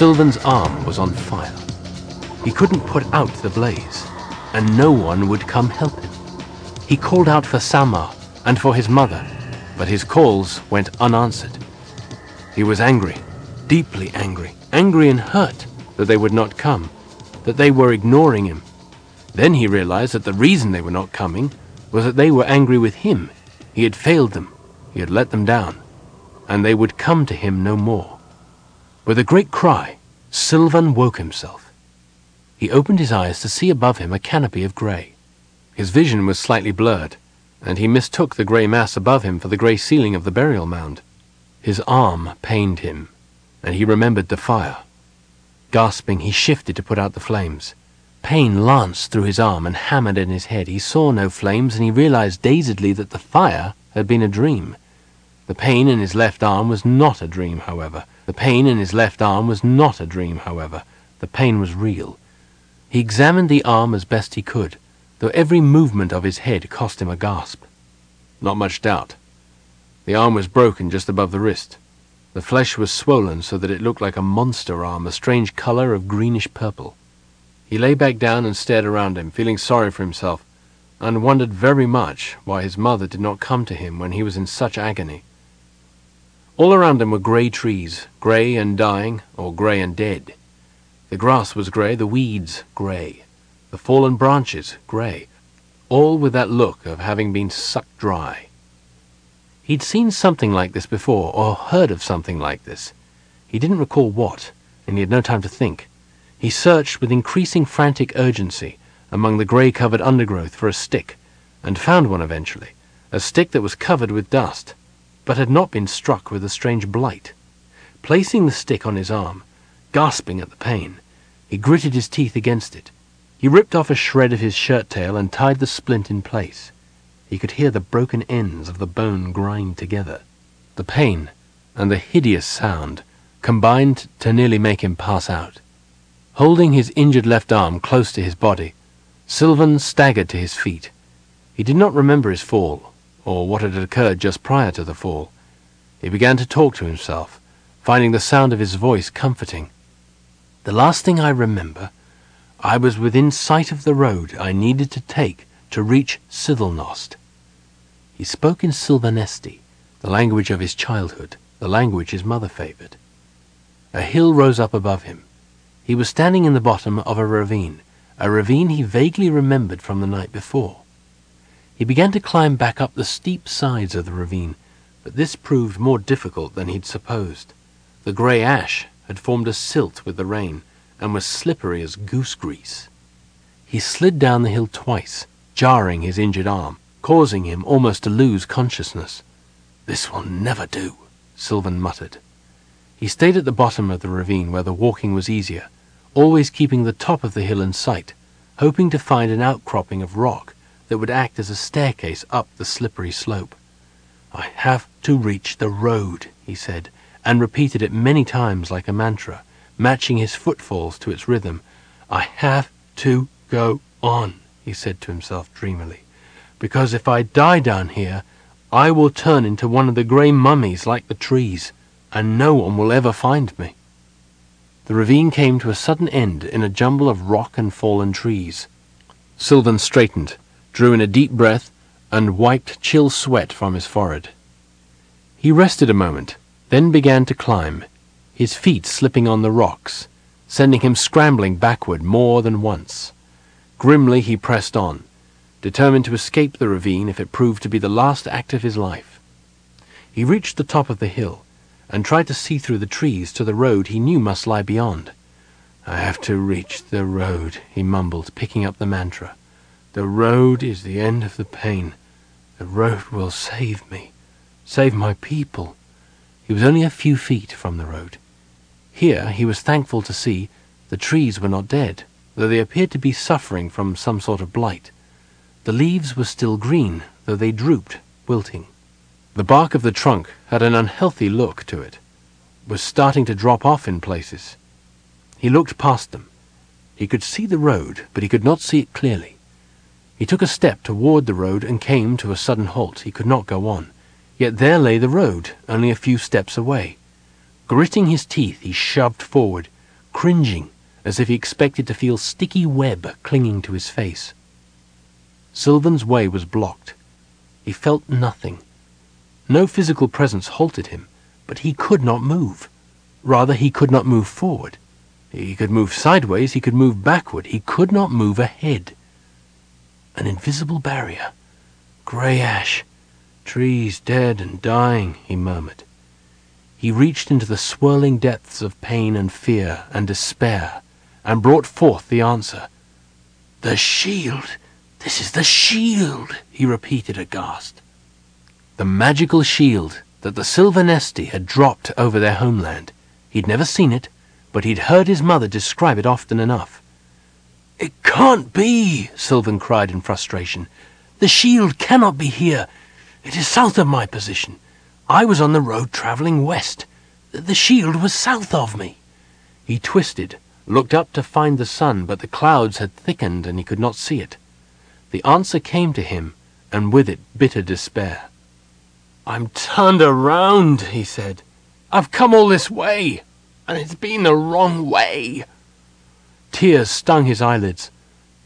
Sylvan's arm was on fire. He couldn't put out the blaze, and no one would come help him. He called out for Samar and for his mother, but his calls went unanswered. He was angry, deeply angry, angry and hurt that they would not come, that they were ignoring him. Then he realized that the reason they were not coming was that they were angry with him. He had failed them, he had let them down, and they would come to him no more. With a great cry, Sylvan woke himself. He opened his eyes to see above him a canopy of grey. His vision was slightly blurred, and he mistook the grey mass above him for the grey ceiling of the burial mound. His arm pained him, and he remembered the fire. Gasping, he shifted to put out the flames. Pain lanced through his arm and hammered in his head. He saw no flames, and he realized dazedly that the fire had been a dream. The pain in his left arm was not a dream, however. The pain in his left arm was not a dream, however. The pain was real. He examined the arm as best he could, though every movement of his head cost him a gasp. Not much doubt. The arm was broken just above the wrist. The flesh was swollen so that it looked like a monster arm, a strange color of greenish purple. He lay back down and stared around him, feeling sorry for himself, and wondered very much why his mother did not come to him when he was in such agony. All around him were grey trees, grey and dying, or grey and dead. The grass was grey, the weeds grey, the fallen branches grey, all with that look of having been sucked dry. He'd seen something like this before, or heard of something like this. He didn't recall what, and he had no time to think. He searched with increasing frantic urgency among the grey-covered undergrowth for a stick, and found one eventually, a stick that was covered with dust, but had not been struck with a strange blight. Placing the stick on his arm, gasping at the pain, he gritted his teeth against it. He ripped off a shred of his shirt tail and tied the splint in place. He could hear the broken ends of the bone grind together. The pain and the hideous sound combined to nearly make him pass out. Holding his injured left arm close to his body, Sylvan staggered to his feet. He did not remember his fall, or what had occurred just prior to the fall. He began to talk to himself, finding the sound of his voice comforting. The last thing I remember, I was within sight of the road I needed to take to reach Sithelnost. He spoke in Silvanesti, the language of his childhood, the language his mother favored. A hill rose up above him. He was standing in the bottom of a ravine, a ravine he vaguely remembered from the night before. He began to climb back up the steep sides of the ravine, but this proved more difficult than he'd supposed. The grey ash had formed a silt with the rain and was slippery as goose grease. He slid down the hill twice, jarring his injured arm, causing him almost to lose consciousness. This will never do, Sylvan muttered. He stayed at the bottom of the ravine where the walking was easier, always keeping the top of the hill in sight, hoping to find an outcropping of rock that would act as a staircase up the slippery slope. I have to reach the road, he said, and repeated it many times like a mantra, matching his footfalls to its rhythm. I have to go on, he said to himself dreamily, because if I die down here, I will turn into one of the grey mummies like the trees, and no one will ever find me. The ravine came to a sudden end in a jumble of rock and fallen trees. Sylvan straightened, drew in a deep breath, and wiped chill sweat from his forehead. He rested a moment, then began to climb, his feet slipping on the rocks, sending him scrambling backward more than once. Grimly he pressed on, determined to escape the ravine if it proved to be the last act of his life. He reached the top of the hill, and tried to see through the trees to the road he knew must lie beyond. I have to reach the road, he mumbled, picking up the mantra. The road is the end of the pain. The road will save me, save my people. He was only a few feet from the road. Here, he was thankful to see, the trees were not dead, though they appeared to be suffering from some sort of blight. The leaves were still green, though they drooped, wilting. The bark of the trunk had an unhealthy look to it, was starting to drop off in places. He looked past them. He could see the road, but he could not see it clearly. He took a step toward the road and came to a sudden halt. He could not go on. Yet there lay the road, only a few steps away. Gritting his teeth, he shoved forward, cringing as if he expected to feel sticky web clinging to his face. Sylvan's way was blocked. He felt nothing. No physical presence halted him, but he could not move. Rather, he could not move forward. He could move sideways, he could move backward, he could not move ahead. An invisible barrier. Grey ash. Trees dead and dying, he murmured. He reached into the swirling depths of pain and fear and despair and brought forth the answer. The shield! This is the shield! he repeated aghast. The magical shield that the Silvanesti had dropped over their homeland. He'd never seen it, but he'd heard his mother describe it often enough. It can't be, Sylvan cried in frustration. The shield cannot be here. It is south of my position. I was on the road travelling west. The shield was south of me. He twisted, looked up to find the sun, but the clouds had thickened and he could not see it. The answer came to him, and with it bitter despair. I'm turned around, he said. I've come all this way, and it's been the wrong way. Tears stung his eyelids.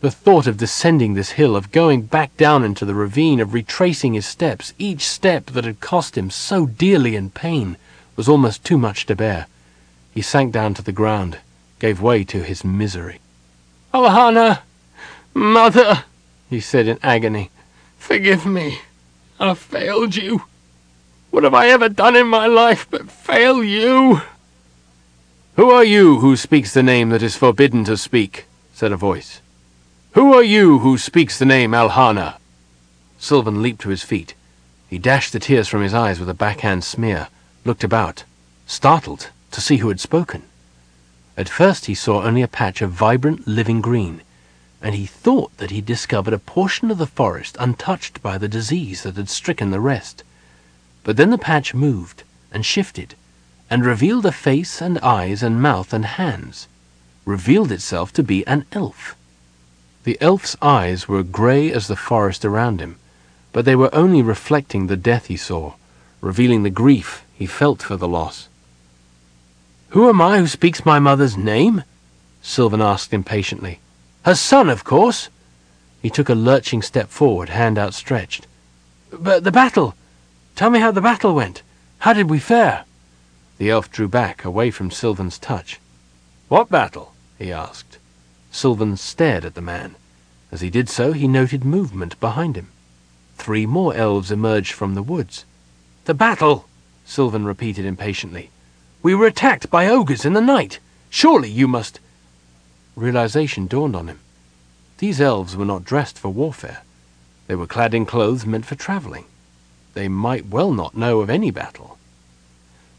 The thought of descending this hill, of going back down into the ravine, of retracing his steps, each step that had cost him so dearly in pain, was almost too much to bear. He sank down to the ground, gave way to his misery. Alhana! Mother! he said in agony. Forgive me. I've failed you. What have I ever done in my life but fail you? Who are you who speaks the name that is forbidden to speak? said a voice. Who are you who speaks the name Alhana? Sylvan leaped to his feet. He dashed the tears from his eyes with a backhand smear, looked about, startled to see who had spoken. At first he saw only a patch of vibrant living green, and he thought that he discovered a portion of the forest untouched by the disease that had stricken the rest. But then the patch moved and shifted, and revealed a face and eyes and mouth and hands, revealed itself to be an elf. The elf's eyes were grey as the forest around him, but they were only reflecting the death he saw, revealing the grief he felt for the loss. Who am I who speaks my mother's name? Sylvan asked impatiently. Her son, of course. He took a lurching step forward, hand outstretched. But the battle! Tell me how the battle went. How did we fare? The elf drew back, away from Sylvan's touch. What battle? he asked. Sylvan stared at the man. As he did so, he noted movement behind him. Three more elves emerged from the woods. The battle! Sylvan repeated impatiently. We were attacked by ogres in the night. Surely you must... Realization dawned on him. These elves were not dressed for warfare. They were clad in clothes meant for traveling. They might well not know of any battle.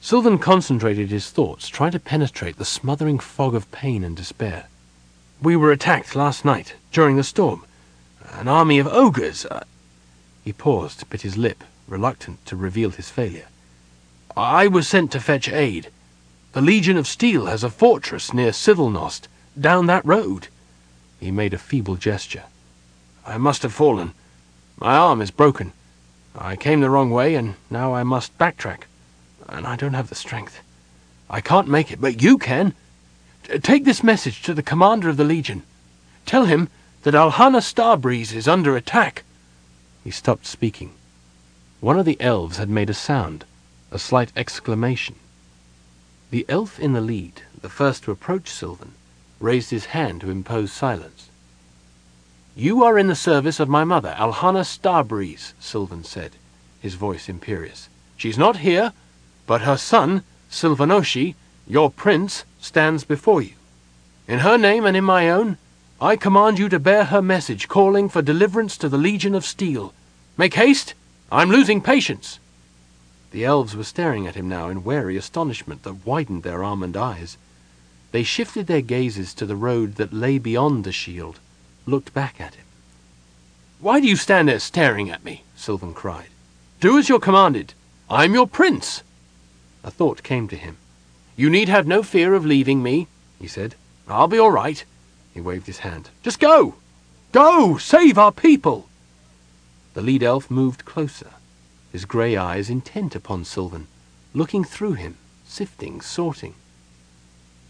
Sylvan concentrated his thoughts, trying to penetrate the smothering fog of pain and despair. We were attacked last night, during the storm. An army of ogres. Uh... He paused, bit his lip, reluctant to reveal his failure. I was sent to fetch aid. The Legion of Steel has a fortress near Silvanost, down that road. He made a feeble gesture. I must have fallen. My arm is broken. I came the wrong way, and now I must backtrack. And I don't have the strength. I can't make it, but you can. Take this message to the commander of the Legion. Tell him that Alhana Starbreeze is under attack. He stopped speaking. One of the elves had made a sound, a slight exclamation. The elf in the lead, the first to approach Sylvan, raised his hand to impose silence. You are in the service of my mother, Alhana Starbreeze, Sylvan said, his voice imperious. She's not here, but her son, Silvanoshei, your prince, stands before you. In her name and in my own, I command you to bear her message calling for deliverance to the Legion of Steel. Make haste! I'm losing patience! The elves were staring at him now in wary astonishment that widened their almond eyes. They shifted their gazes to the road that lay beyond the shield, looked back at him. Why do you stand there staring at me? Sylvan cried. Do as you're commanded. I'm your prince. A thought came to him. You need have no fear of leaving me, he said. I'll be all right. He waved his hand. Just go! Go! Save our people! The lead elf moved closer his grey eyes intent upon Sylvan, looking through him, sifting, sorting.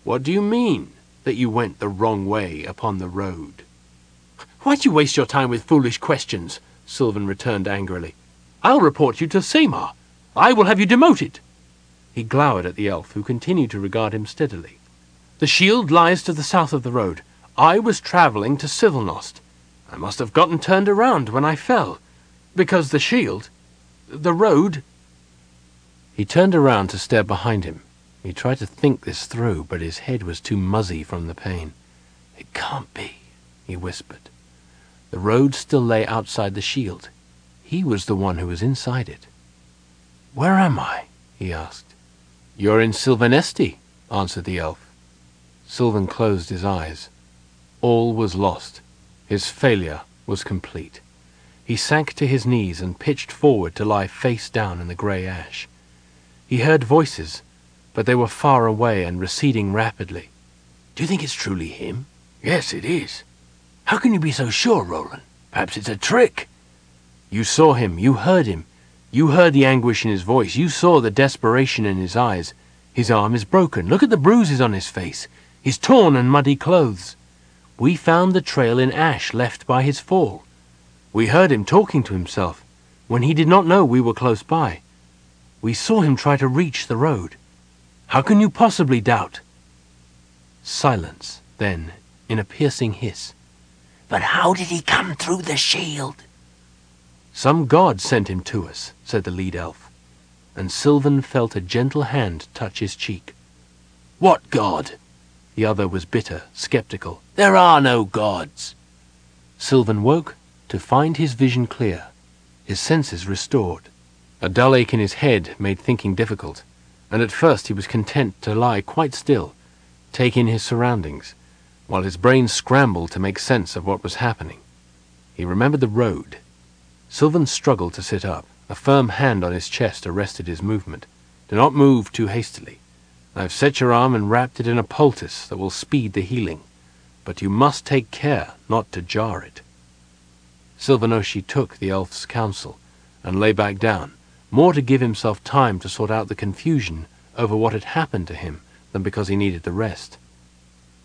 What do you mean, that you went the wrong way upon the road? Why do you waste your time with foolish questions? Sylvan returned angrily. I'll report you to Samar. I will have you demoted. He glowered at the elf, who continued to regard him steadily. The shield lies to the south of the road. I was travelling to Silvanost. I must have gotten turned around when I fell, because the shield, the road... He turned around to stare behind him. He tried to think this through, but his head was too muzzy from the pain. It can't be, he whispered. The road still lay outside the shield. He was the one who was inside it. Where am I? he asked. You're in Silvanesti, answered the elf. Sylvan closed his eyes. All was lost. His failure was complete. He sank to his knees and pitched forward to lie face down in the grey ash. He heard voices, but they were far away and receding rapidly. Do you think it's truly him? Yes, it is. How can you be so sure, Rolan? Perhaps it's a trick. You saw him. You heard him. You heard the anguish in his voice. You saw the desperation in his eyes. His arm is broken. Look at the bruises on his face. His torn and muddy clothes. We found the trail in ash left by his fall. We heard him talking to himself when he did not know we were close by. We saw him try to reach the road. How can you possibly doubt? Silence, then, in a piercing hiss. But how did he come through the shield? Some god sent him to us, said the lead elf, and Sylvan felt a gentle hand touch his cheek. What god? The other was bitter, skeptical. There are no gods. Sylvan woke to find his vision clear, his senses restored. A dull ache in his head made thinking difficult, and at first he was content to lie quite still, take in his surroundings, while his brain scrambled to make sense of what was happening. He remembered the road. Sylvan struggled to sit up. A firm hand on his chest arrested his movement. Do not move too hastily. I have set your arm and wrapped it in a poultice that will speed the healing, but you must take care not to jar it. Silvanoshei took the elf's counsel and lay back down, more to give himself time to sort out the confusion over what had happened to him than because he needed the rest.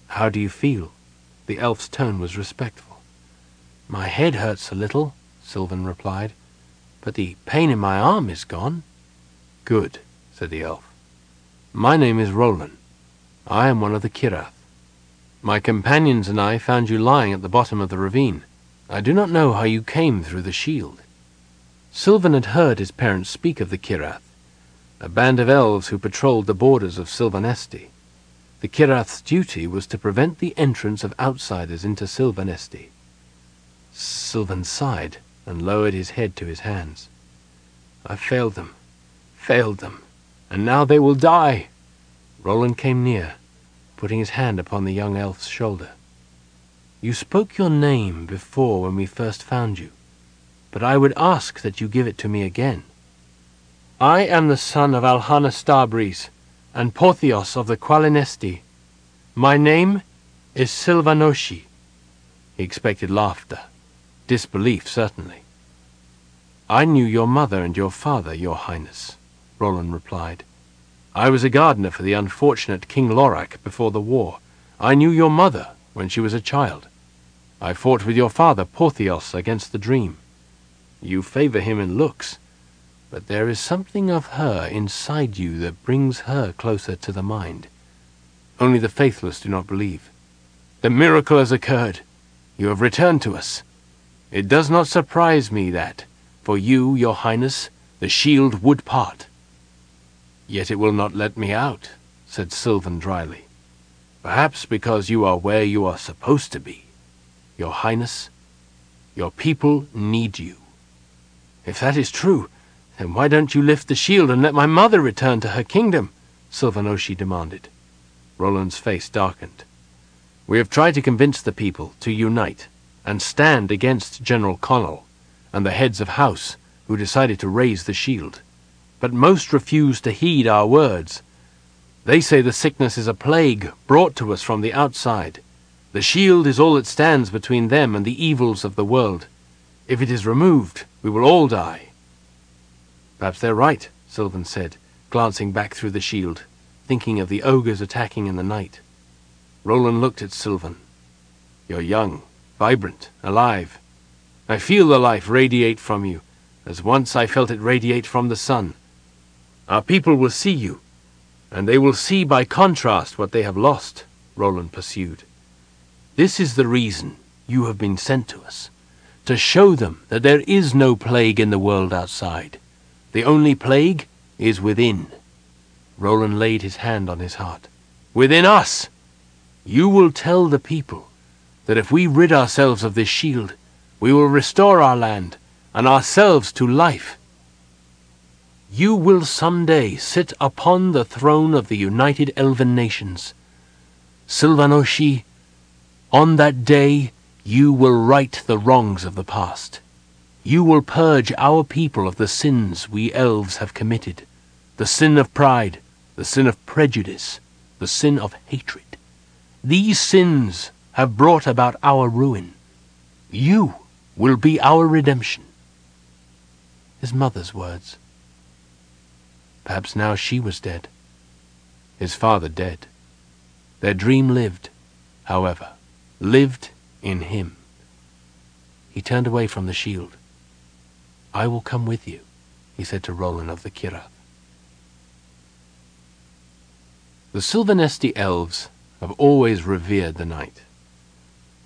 How do you feel? The elf's tone was respectful. My head hurts a little, Sylvan replied, but the pain in my arm is gone. Good, said the elf. My name is Rolan. I am one of the Kirath. My companions and I found you lying at the bottom of the ravine. I do not know how you came through the shield. Sylvan had heard his parents speak of the Kirath, a band of elves who patrolled the borders of Silvanesti. The Kirath's duty was to prevent the entrance of outsiders into Silvanesti. Sylvan sighed and lowered his head to his hands. I failed them, failed them and now they will die. Rolan came near, putting his hand upon the young elf's shoulder. You spoke your name before when we first found you, but I would ask that you give it to me again. I am the son of Alhana Starbreeze and Porthios of the Qualinesti. My name is Silvanoshei. He expected laughter, disbelief certainly. I knew your mother and your father, your highness. Rolan replied. I was a gardener for the unfortunate King Lorac before the war. I knew your mother when she was a child. I fought with your father, Porthios, against the dream. You favor him in looks, but there is something of her inside you that brings her closer to the mind. Only the faithless do not believe. The miracle has occurred. You have returned to us. It does not surprise me that, for you, your highness, the shield would part. Yet it will not let me out, said Sylvan dryly. Perhaps because you are where you are supposed to be. Your Highness, your people need you. If that is true, then why don't you lift the shield and let my mother return to her kingdom? Silvanoshei demanded. Rolan's face darkened. We have tried to convince the people to unite and stand against General Konnal and the heads of house who decided to raise the shield but most refuse to heed our words. They say the sickness is a plague brought to us from the outside. The shield is all that stands between them and the evils of the world. If it is removed, we will all die. Perhaps they're right, Sylvan said, glancing back through the shield, thinking of the ogres attacking in the night. Rolan looked at Sylvan. You're young, vibrant, alive. I feel the life radiate from you, as once I felt it radiate from the sun. Our people will see you, and they will see by contrast what they have lost, Rolan pursued. This is the reason you have been sent to us, to show them that there is no plague in the world outside. The only plague is within. Rolan laid his hand on his heart. Within us! You will tell the people that if we rid ourselves of this shield, we will restore our land and ourselves to life. You will some day sit upon the throne of the United Elven Nations. Silvanoshei, on that day you will right the wrongs of the past. You will purge our people of the sins we elves have committed, the sin of pride, the sin of prejudice, the sin of hatred. These sins have brought about our ruin. You will be our redemption. His mother's words. Perhaps now she was dead. His father dead. Their dream lived, however, lived in him. He turned away from the shield. I will come with you, he said to Rolan of the Kirath. The Silvanesti elves have always revered the night.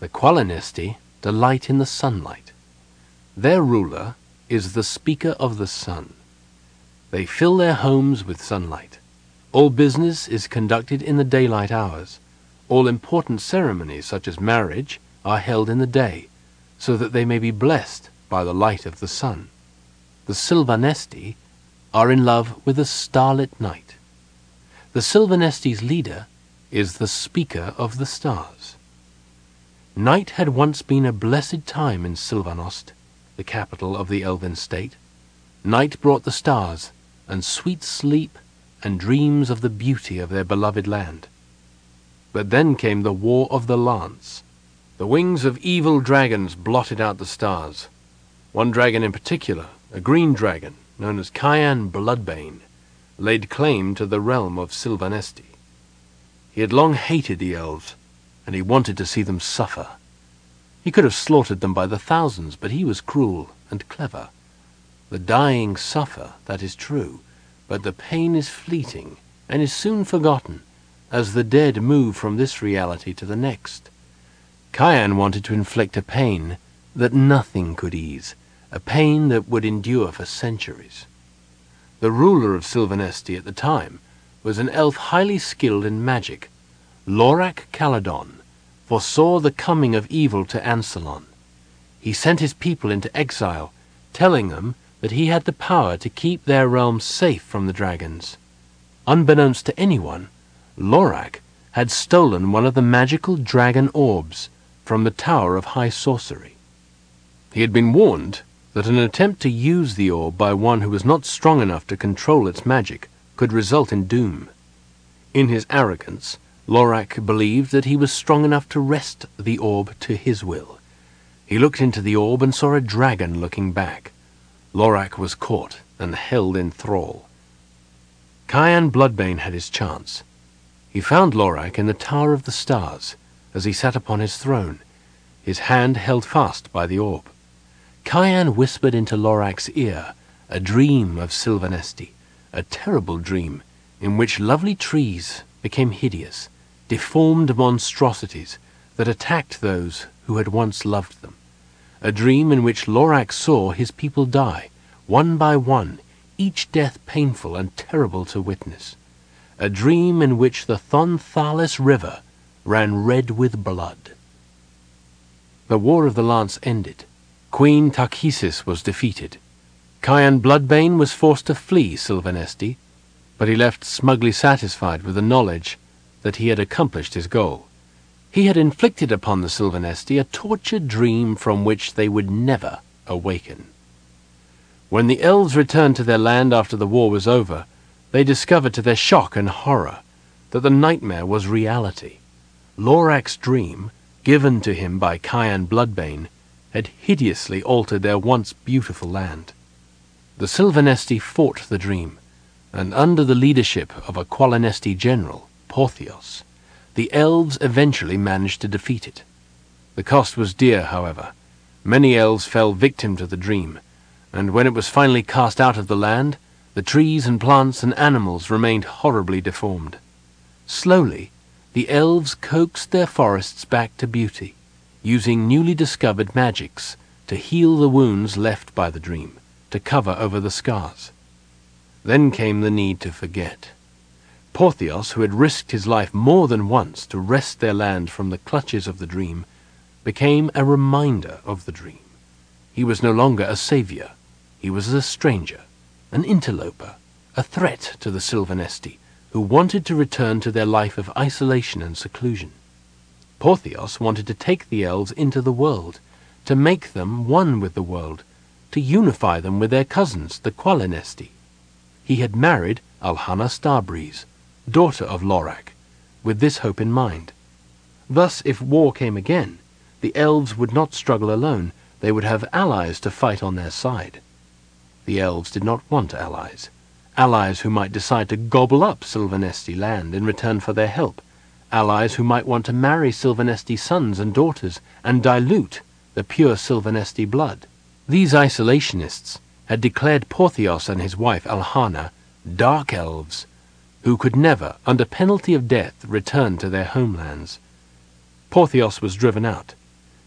The Qualinesti delight in the sunlight. Their ruler is the speaker of the sun. They fill their homes with sunlight. All business is conducted in the daylight hours. All important ceremonies, such as marriage, are held in the day, so that they may be blessed by the light of the sun. The Silvanesti are in love with the starlit night. The Silvanesti's leader is the speaker of the stars. Night had once been a blessed time in Silvanost, the capital of the elven state. Night brought the stars, and sweet sleep, and dreams of the beauty of their beloved land. But then came the War of the Lance. The wings of evil dragons blotted out the stars. One dragon in particular, a green dragon, known as Cyan Bloodbane, laid claim to the realm of Silvanesti. He had long hated the elves, and he wanted to see them suffer. He could have slaughtered them by the thousands, but he was cruel and clever. The dying suffer, that is true, but the pain is fleeting and is soon forgotten, as the dead move from this reality to the next. Cyan wanted to inflict a pain that nothing could ease, a pain that would endure for centuries. The ruler of Silvanesti at the time was an elf highly skilled in magic, Lorac Caladon, foresaw the coming of evil to Ansalon. He sent his people into exile, telling them that he had the power to keep their realm safe from the dragons. Unbeknownst to anyone, Lorac had stolen one of the magical dragon orbs from the Tower of High Sorcery. He had been warned that an attempt to use the orb by one who was not strong enough to control its magic could result in doom. In his arrogance, Lorac believed that he was strong enough to wrest the orb to his will. He looked into the orb and saw a dragon looking back. Lorac was caught and held in thrall. Cyan Bloodbane had his chance. He found Lorac in the Tower of the Stars as he sat upon his throne, his hand held fast by the orb. Cyan whispered into Lorac's ear a dream of Silvanesti, a terrible dream in which lovely trees became hideous, deformed monstrosities that attacked those who had once loved them. A dream in which Lorac saw his people die, one by one, each death painful and terrible to witness. A dream in which the Thon-Thalas River ran red with blood. The War of the Lance ended. Queen Takhisis was defeated. Cyan Bloodbane was forced to flee Silvanesti, but he left smugly satisfied with the knowledge that he had accomplished his goal. He had inflicted upon the Silvanesti a tortured dream from which they would never awaken. When the elves returned to their land after the war was over, they discovered to their shock and horror that the nightmare was reality. Lorac's dream, given to him by Cyan Bloodbane, had hideously altered their once beautiful land. The Silvanesti fought the dream, and under the leadership of a Qualinesti general, Porthios, the elves eventually managed to defeat it. The cost was dear, however. Many elves fell victim to the dream, and when it was finally cast out of the land, the trees and plants and animals remained horribly deformed. Slowly, the elves coaxed their forests back to beauty, using newly discovered magics to heal the wounds left by the dream, to cover over the scars. Then came the need to forget. Porthios, who had risked his life more than once to wrest their land from the clutches of the dream, became a reminder of the dream. He was no longer a savior. He was a stranger an interloper, a threat to the Silvanesti, who wanted to return to their life of isolation and seclusion. Porthios wanted to take the elves into the world, to make them one with the world, to unify them with their cousins, the Qualinesti. He had married Alhana Starbreeze, daughter of Lorac, with this hope in mind. Thus, if war came again, the elves would not struggle alone, they would have allies to fight on their side. The elves did not want allies. Allies who might decide to gobble up Silvanesti land in return for their help. Allies who might want to marry Silvanesti sons and daughters and dilute the pure Silvanesti blood. These isolationists had declared Porthios and his wife Alhana dark elves who could never, under penalty of death, return to their homelands. Porthios was driven out.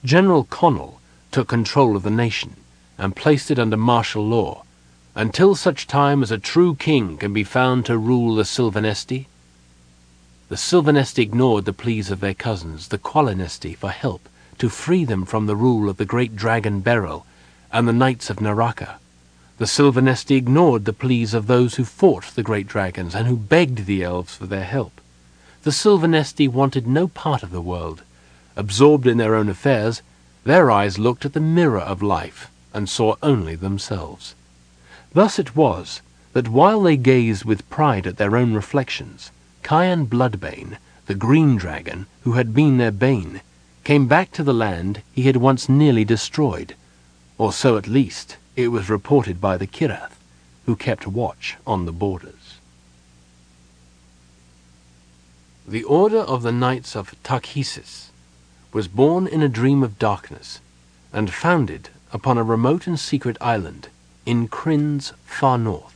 General Konnal took control of the nation and placed it under martial law, until such time as a true king can be found to rule the Silvanesti. The Silvanesti ignored the pleas of their cousins, the Qualinesti, for help to free them from the rule of the great dragon Beryl and the knights of Neraka. The Silvanesti ignored the pleas of those who fought the great dragons and who begged the elves for their help. The Silvanesti wanted no part of the world. Absorbed in their own affairs, their eyes looked at the mirror of life and saw only themselves. Thus it was that while they gazed with pride at their own reflections, Cyan Bloodbane, the green dragon who had been their bane, came back to the land he had once nearly destroyed, or so at least it was reported by the Kirath, who kept watch on the borders. The Order of the Knights of Takhisis was born in a dream of darkness, and founded upon a remote and secret island in Krynn's far north,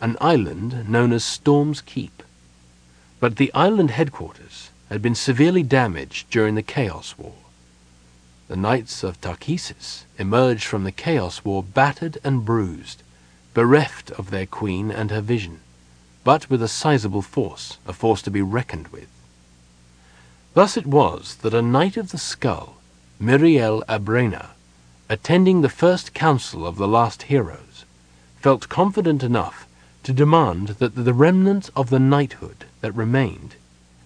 an island known as Storm's Keep. But the island headquarters had been severely damaged during the Chaos War. The Knights of Takhisis emerged from the Chaos War battered and bruised, bereft of their queen and her vision, but with a sizable force, a force to be reckoned with. Thus it was that a Knight of the Skull, Mirielle Abrena, attending the first council of the last heroes, felt confident enough to demand that the remnant of the knighthood that remained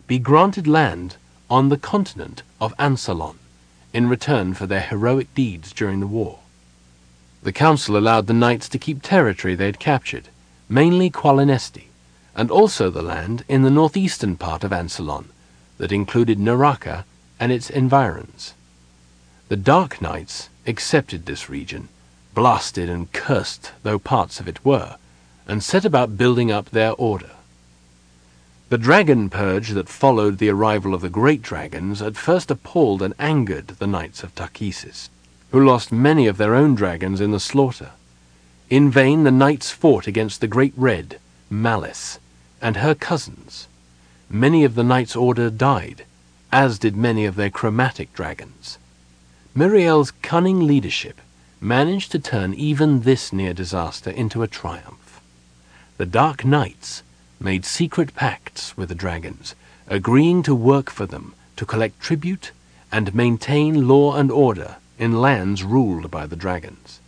be granted land on the continent of Ansalon in return for their heroic deeds during the war. The council allowed the knights to keep territory they had captured, mainly Qualinesti, and also the land in the northeastern part of Ansalon that included Neraka and its environs. The Dark Knights accepted this region, blasted and cursed though parts of it were, and set about building up their order. The dragon purge that followed the arrival of the great dragons at first appalled and angered the knights of Takhisis, who lost many of their own dragons in the slaughter. In vain the knights fought against the great red, Malice, and her cousins. Many of the knights' order died, as did many of their chromatic dragons. Mirielle's cunning leadership managed to turn even this near disaster into a triumph. The Dark Knights made secret pacts with the dragons, agreeing to work for them to collect tribute and maintain law and order in lands ruled by the dragons.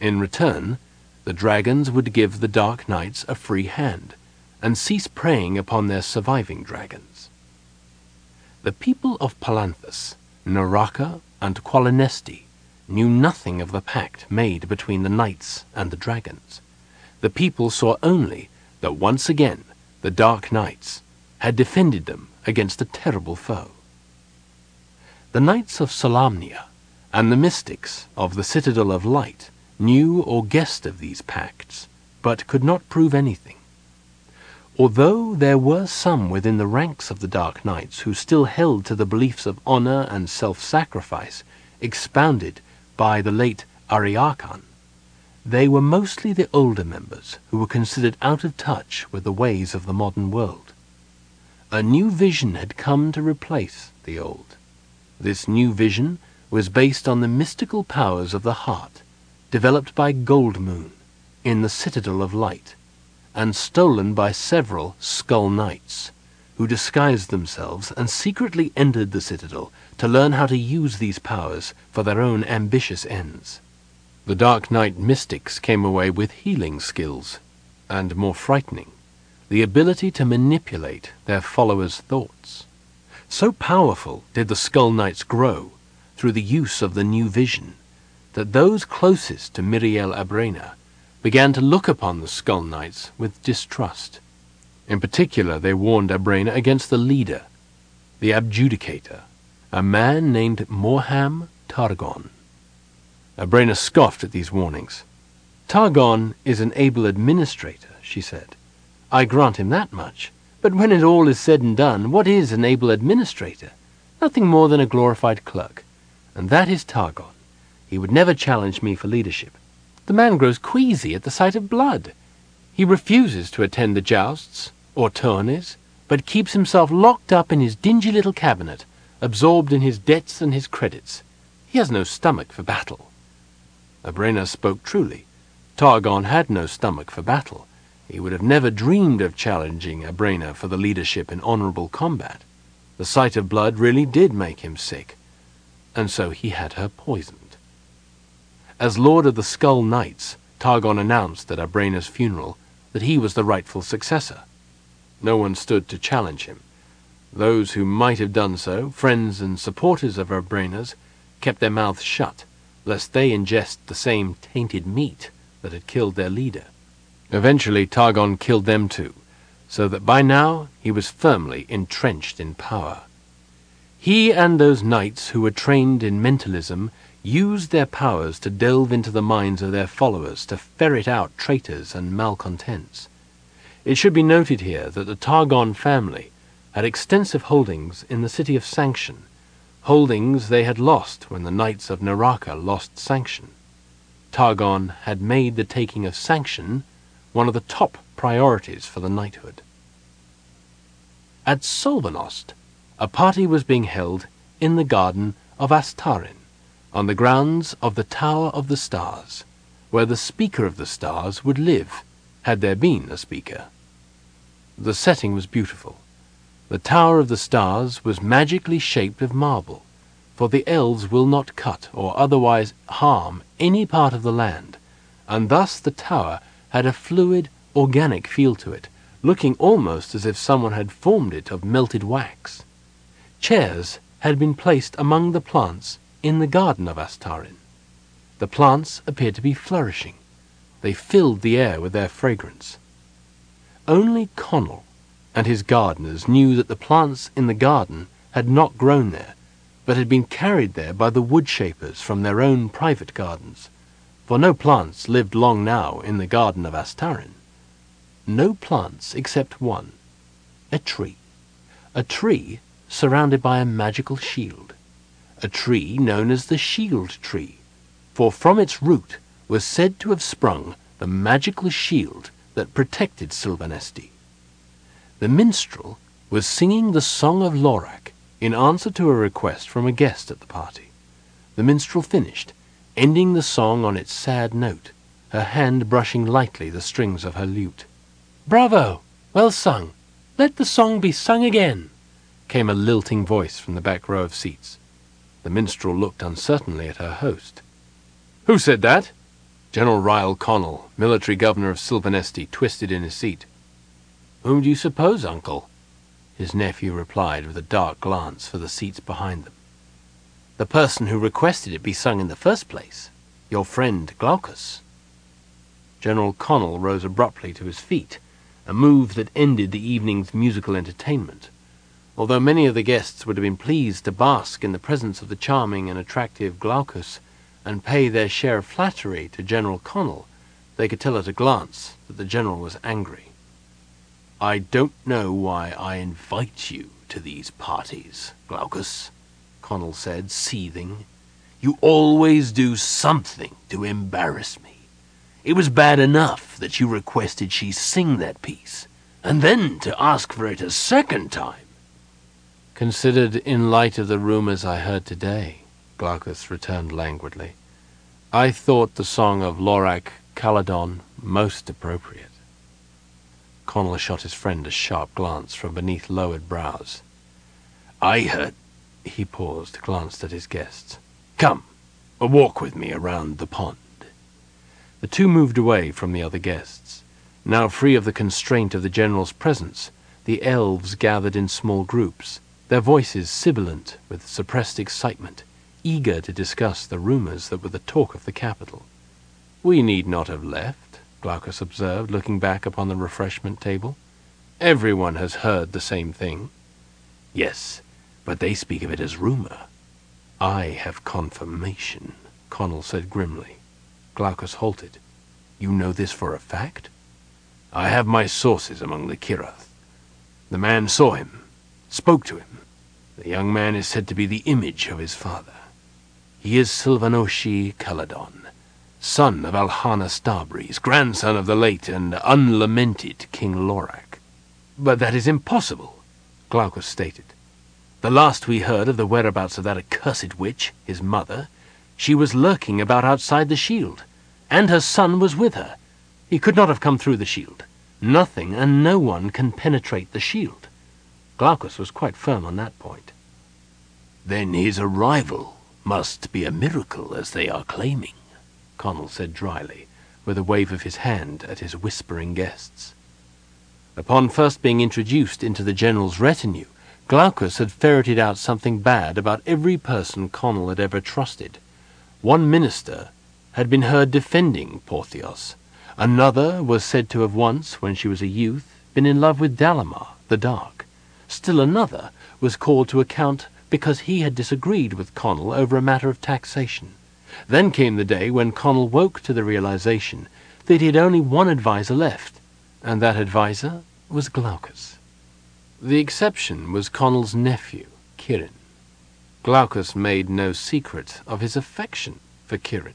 In return, the dragons would give the Dark Knights a free hand and cease preying upon their surviving dragons. The people of Palanthas, Neraka, and Qualinesti knew nothing of the pact made between the knights and the dragons. The people saw only that once again the Dark Knights had defended them against a terrible foe. The Knights of Solamnia and the mystics of the Citadel of Light knew or guessed of these pacts, but could not prove anything. Although there were some within the ranks of the Dark Knights who still held to the beliefs of honor and self-sacrifice expounded by the late Ariakan, they were mostly the older members who were considered out of touch with the ways of the modern world. A new vision had come to replace the old. This new vision was based on the mystical powers of the heart, developed by Goldmoon in the Citadel of Light and stolen by several Skull Knights, who disguised themselves and secretly entered the citadel to learn how to use these powers for their own ambitious ends. The Dark Knight mystics came away with healing skills, and more frightening, the ability to manipulate their followers' thoughts. So powerful did the Skull Knights grow through the use of the new vision that those closest to Mirielle Abrena began to look upon the Skull Knights with distrust. In particular, they warned Abrena against the leader, the abjudicator, a man named Morham Targonne. Abrena scoffed at these warnings. Targonne is an able administrator, she said. I grant him that much. But when it all is said and done, what is an able administrator? Nothing more than a glorified clerk. And that is Targonne. He would never challenge me for leadership. The man grows queasy at the sight of blood. He refuses to attend the jousts or tourneys, but keeps himself locked up in his dingy little cabinet, absorbed in his debts and his credits. He has no stomach for battle. Abrena spoke truly. Targonne had no stomach for battle. He would have never dreamed of challenging Abrena for the leadership in honorable combat. The sight of blood really did make him sick, and so he had her poisoned. As Lord of the Skull Knights, Targonne announced at Abrena's funeral that he was the rightful successor. No one stood to challenge him. Those who might have done so, friends and supporters of Abrena's, kept their mouths shut, lest they ingest the same tainted meat that had killed their leader. Eventually Targonne killed them too, so that by now he was firmly entrenched in power. He and those knights who were trained in mentalism used their powers to delve into the minds of their followers to ferret out traitors and malcontents. It should be noted here that the Targonne family had extensive holdings in the city of Sanction, holdings they had lost when the Knights of Neraka lost Sanction. Targonne had made the taking of Sanction one of the top priorities for the knighthood. At Silvanost, a party was being held in the garden of Astarin on the grounds of the Tower of the Stars, where the Speaker of the Stars would live, had there been a speaker. The setting was beautiful. The Tower of the Stars was magically shaped of marble, for the elves will not cut or otherwise harm any part of the land, and thus the tower had a fluid, organic feel to it, looking almost as if someone had formed it of melted wax. Chairs had been placed among the plants in the garden of Astarin. The plants appeared to be flourishing. They filled the air with their fragrance. Only Konnal and his gardeners knew that the plants in the garden had not grown there, but had been carried there by the woodshapers from their own private gardens, for no plants lived long now in the garden of Astarin. No plants except one, a tree. A tree surrounded by a magical shield a tree known as the shield tree, for from its root was said to have sprung the magical shield that protected Silvanesti. The minstrel was singing the Song of Lorac in answer to a request from a guest at the party. The minstrel finished, ending the song on its sad note, her hand brushing lightly the strings of her lute. Bravo! Well sung! Let the song be sung again! came a lilting voice from the back row of seats. The minstrel looked uncertainly at her host. Who said that? General Ryle Konnal, military governor of Silvanesti, twisted in his seat. Whom do you suppose, uncle? His nephew replied with a dark glance for the seats behind them. The person who requested it be sung in the first place, your friend Glaucous. General Konnal rose abruptly to his feet, a move that ended the evening's musical entertainment. Although many of the guests would have been pleased to bask in the presence of the charming and attractive Glaucous and pay their share of flattery to General Konnal, they could tell at a glance that the general was angry. I don't know why I invite you to these parties, Glaucous, Konnal said, seething. You always do something to embarrass me. It was bad enough that you requested she sing that piece, and then to ask for it a second time. Considered in light of the rumors I heard today, Glaucous returned languidly, I thought the song of Lorac Caladon most appropriate. Konnal shot his friend a sharp glance from beneath lowered brows. I heard... He paused, glanced at his guests. Come, walk with me around the pond. The two moved away from the other guests. Now free of the constraint of the general's presence, the elves gathered in small groups, their voices sibilant with suppressed excitement, eager to discuss the rumors that were the talk of the capital. We need not have left, Glaucous observed, looking back upon the refreshment table. Everyone has heard the same thing. Yes, but they speak of it as rumor. I have confirmation, Konnal said grimly. Glaucous halted. You know this for a fact? I have my sources among the Kirath. The man saw him, spoke to him. The young man is said to be the image of his father. He is Silvanoshei Caladon, son of Alhana Starbreeze, grandson of the late and unlamented King Lorac. But that is impossible, Glaucous stated. The last we heard of the whereabouts of that accursed witch, his mother, she was lurking about outside the shield, and her son was with her. He could not have come through the shield. Nothing and no one can penetrate the shield. Glaucous was quite firm on that point. Then his arrival must be a miracle, as they are claiming, Konnal said dryly, with a wave of his hand at his whispering guests. Upon first being introduced into the general's retinue, Glaucous had ferreted out something bad about every person Konnal had ever trusted. One minister had been heard defending Porthios. Another was said to have once, when she was a youth, been in love with Dalamar, the Dark. Still another was called to account because he had disagreed with Konnal over a matter of taxation. Then came the day when Konnal woke to the realization that he had only one adviser left, and that adviser was Glaucous. The exception was Konnal's nephew, Kiryn. Glaucous made no secret of his affection for Kiryn.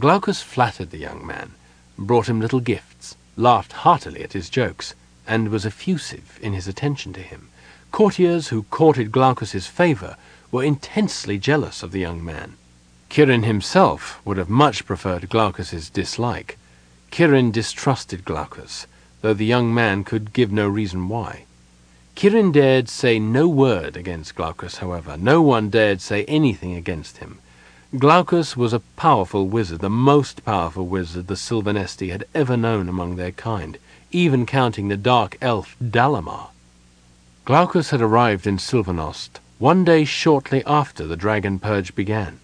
Glaucous flattered the young man, brought him little gifts, laughed heartily at his jokes, and was effusive in his attention to him. Courtiers who courted Glaucous's favor were intensely jealous of the young man. Kiryn himself would have much preferred Glaucous's dislike. Kiryn distrusted Glaucous, though the young man could give no reason why. Kiryn dared say no word against Glaucous, however. No one dared say anything against him. Glaucous was a powerful wizard, the most powerful wizard the Silvanesti had ever known among their kind, even counting the dark elf Dalamar. Glaucous had arrived in Silvanost one day shortly after the dragon purge began.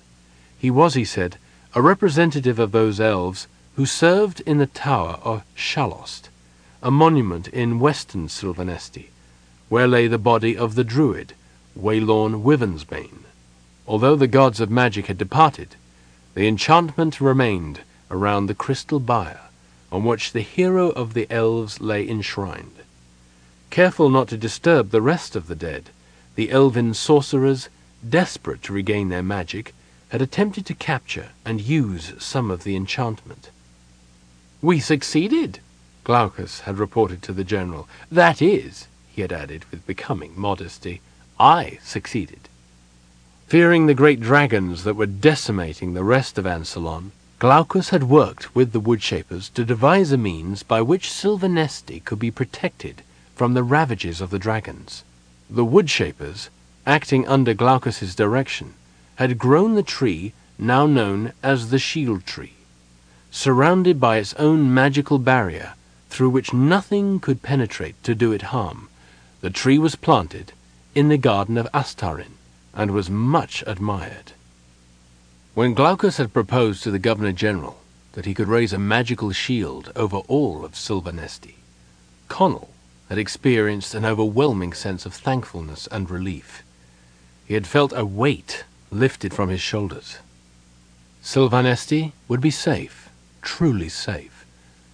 He was, he said, a representative of those elves who served in the tower of Shalost, a monument in western Silvanesti, where lay the body of the druid, Waylorn Wyvernsbane. Although the gods of magic had departed, the enchantment remained around the crystal bier on which the hero of the elves lay enshrined. Careful not to disturb the rest of the dead, the elven sorcerers, desperate to regain their magic, had attempted to capture and use some of the enchantment. We succeeded, Glaucous had reported to the general. That is, he had added with becoming modesty, I succeeded. Fearing the great dragons that were decimating the rest of Ansalon, Glaucous had worked with the woodshapers to devise a means by which Silvanesti could be protected from the ravages of the dragons. The woodshapers, acting under Glaucous's direction, had grown the tree now known as the shield tree, surrounded by its own magical barrier through which nothing could penetrate to do it harm. The tree was planted in the garden of Astarin and was much admired. When Glaucous had proposed to the Governor-General that he could raise a magical shield over all of Silvanesti, Konnal had experienced an overwhelming sense of thankfulness and relief. He had felt a weight lifted from his shoulders. Silvanesti would be safe, truly safe.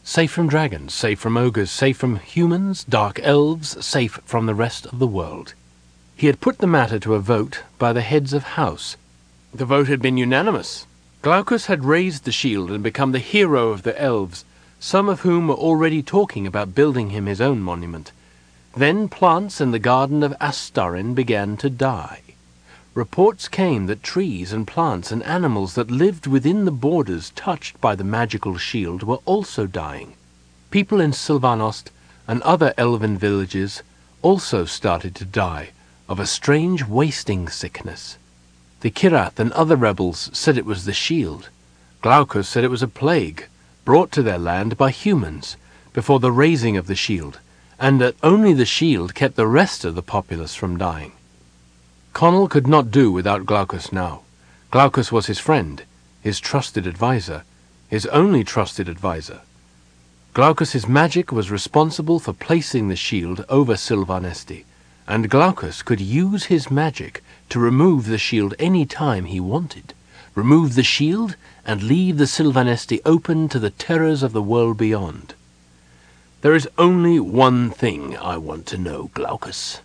safe from dragons, safe from ogres, safe from humans, dark elves, safe from the rest of the world. He had put the matter to a vote by the heads of house. The vote had been unanimous. Glaucous had raised the shield and become the hero of the elves, some of whom were already talking about building him his own monument. Then plants in the garden of Astarin began to die. Reports came that trees and plants and animals that lived within the borders touched by the magical shield were also dying. People in Silvanost and other elven villages also started to die of a strange wasting sickness. The Kirath and other rebels said it was the shield. Glaucous said it was a plague brought to their land by humans before the raising of the shield, and that only the shield kept the rest of the populace from dying. Konnal could not do without Glaucous now. Glaucous was his friend, his trusted adviser, his only trusted adviser. Glaucous's magic was responsible for placing the shield over Silvanesti, and Glaucous could use his magic to remove the shield any time he wanted. Remove the shield and leave the Silvanesti open to the terrors of the world beyond. There is only one thing I want to know, Glaucous.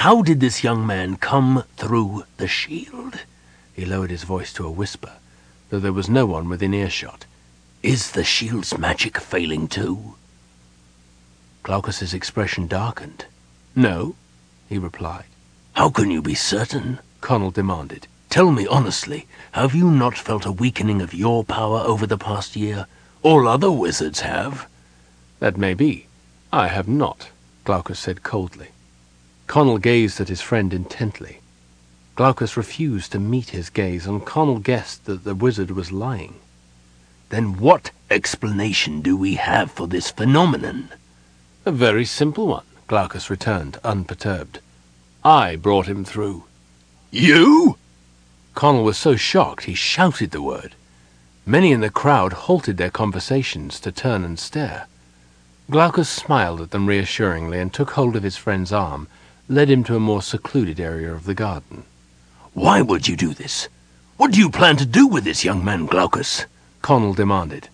How did this young man come through the shield? He lowered his voice to a whisper, though there was no one within earshot. Is the shield's magic failing too? Glaucous's expression darkened. No, he replied. How can you be certain? Konnal demanded. Tell me honestly, have you not felt a weakening of your power over the past year? All other wizards have. That may be. I have not, Glaucous said coldly. Konnal gazed at his friend intently. Glaucous refused to meet his gaze, and Konnal guessed that the wizard was lying. Then what explanation do we have for this phenomenon? A very simple one, Glaucous returned, unperturbed. I brought him through. You? Konnal was so shocked he shouted the word. Many in the crowd halted their conversations to turn and stare. Glaucous smiled at them reassuringly and took hold of his friend's arm led him to a more secluded area of the garden. Why would you do this? What do you plan to do with this young man, Glaucous? Konnal demanded.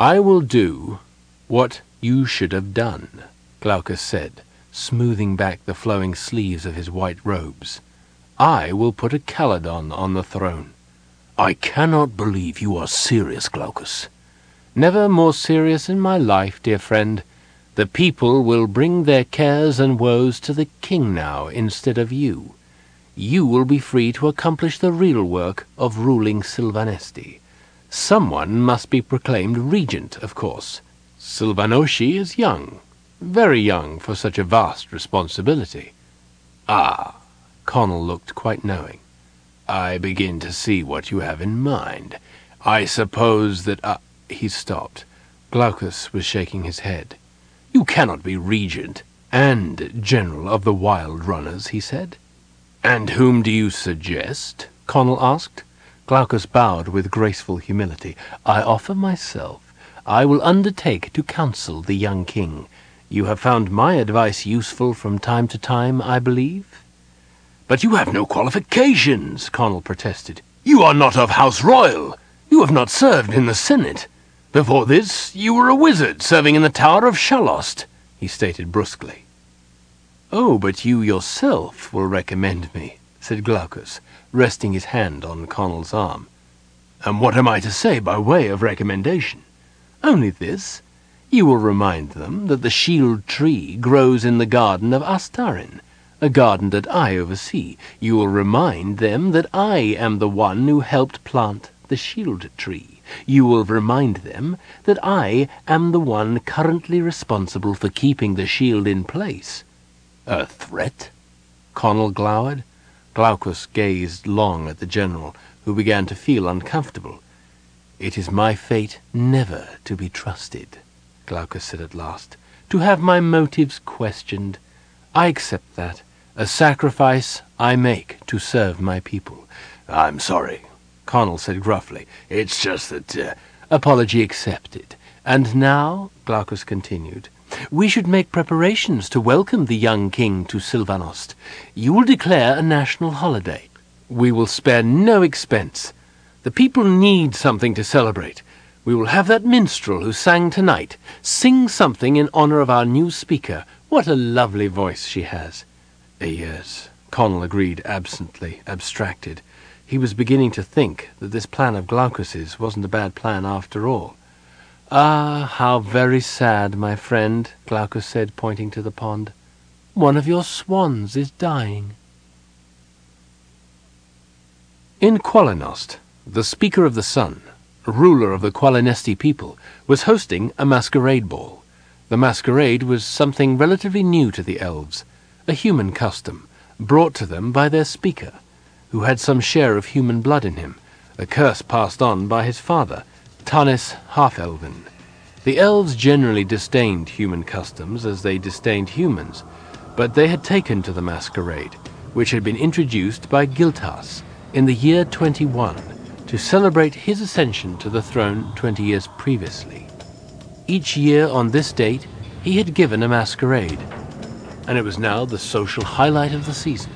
I will do what you should have done, Glaucous said, smoothing back the flowing sleeves of his white robes. I will put a Caladon on the throne. I cannot believe you are serious, Glaucous. Never more serious in my life, dear friend. The people will bring their cares and woes to the king now instead of you. You will be free to accomplish the real work of ruling Silvanesti. Someone must be proclaimed regent, of course. Silvanoshei is young, very young for such a vast responsibility. Ah, Konnal looked quite knowing. I begin to see what you have in mind. I suppose that... Uh, he stopped. Glaucous was shaking his head. You cannot be regent and general of the Wild Runners, he said. And whom do you suggest? Konnal asked. Glaucous bowed with graceful humility. I offer myself. I will undertake to counsel the young king. You have found my advice useful from time to time, I believe? But you have no qualifications, Konnal protested. You are not of House Royal. You have not served in the Senate. Before this, you were a wizard serving in the Tower of Shalost, he stated brusquely. Oh, but you yourself will recommend me, said Glaucous, resting his hand on Konnal's arm. And what am I to say by way of recommendation? Only this. You will remind them that the shield tree grows in the garden of Astarin, a garden that I oversee. You will remind them that I am the one who helped plant the shield tree you will remind them that I am the one currently responsible for keeping the shield in place. A threat? Konnal glowered. Glaucous gazed long at the general, who began to feel uncomfortable. It is my fate never to be trusted, Glaucous said at last, to have my motives questioned. I accept that, a sacrifice I make to serve my people. I'm sorry, Konnal said gruffly. It's just that... Uh, apology accepted. And now, Glaucous continued, we should make preparations to welcome the young king to Silvanost. You will declare a national holiday. We will spare no expense. The people need something to celebrate. We will have that minstrel who sang tonight sing something in honor of our new speaker. What a lovely voice she has. Yes, Konnal agreed absently, abstracted. He was beginning to think that this plan of Glaucous's wasn't a bad plan after all. Ah, how very sad, my friend, Glaucous said, pointing to the pond. One of your swans is dying. In Qualinost, the Speaker of the Sun, ruler of the Qualinesti people, was hosting a masquerade ball. The masquerade was something relatively new to the elves, a human custom, brought to them by their speaker, who had some share of human blood in him, a curse passed on by his father, Tanis Half-Elven. The elves generally disdained human customs as they disdained humans, but they had taken to the masquerade, which had been introduced by Gilthas in the year 21 to celebrate his ascension to the throne 20 years previously. Each year on this date, he had given a masquerade, and it was now the social highlight of the season.